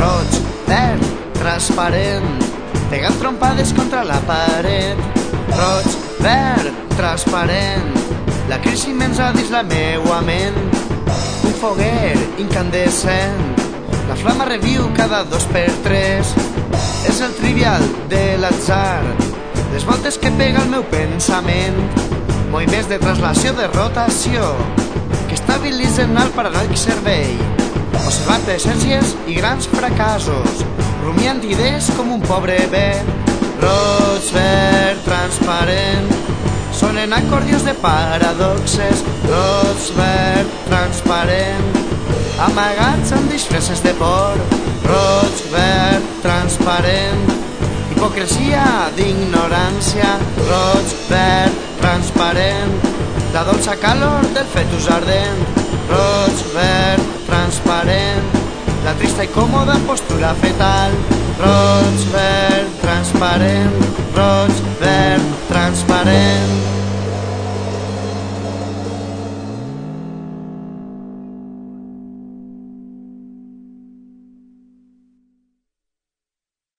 Roig, verd, transparent, pegant trompades contra la paret. Roig, verd, transparent, la crisi menja dins la meua ment. Un foguer incandescent, la flama reviu cada dos per tres. És el trivial de l'atzar, les voltes que pega el meu pensament. Moviments de traslació de rotació, que estabilitzen el paranoic cervell. Observant essències i grans fracassos, rumiant idees com un pobre bé. Roig, verd, transparent, sonen acordios de paradoxes. Roig, verd, transparent, amagats amb disfresses de por. Roig, verd, transparent, hipocresia d'ignorància. Roig, verd, transparent, la dolça calor del fetus ardent. Roig, verd, transparent, la trista i còmoda postura fetal. Roig, verd, transparent, roig, verd, transparent.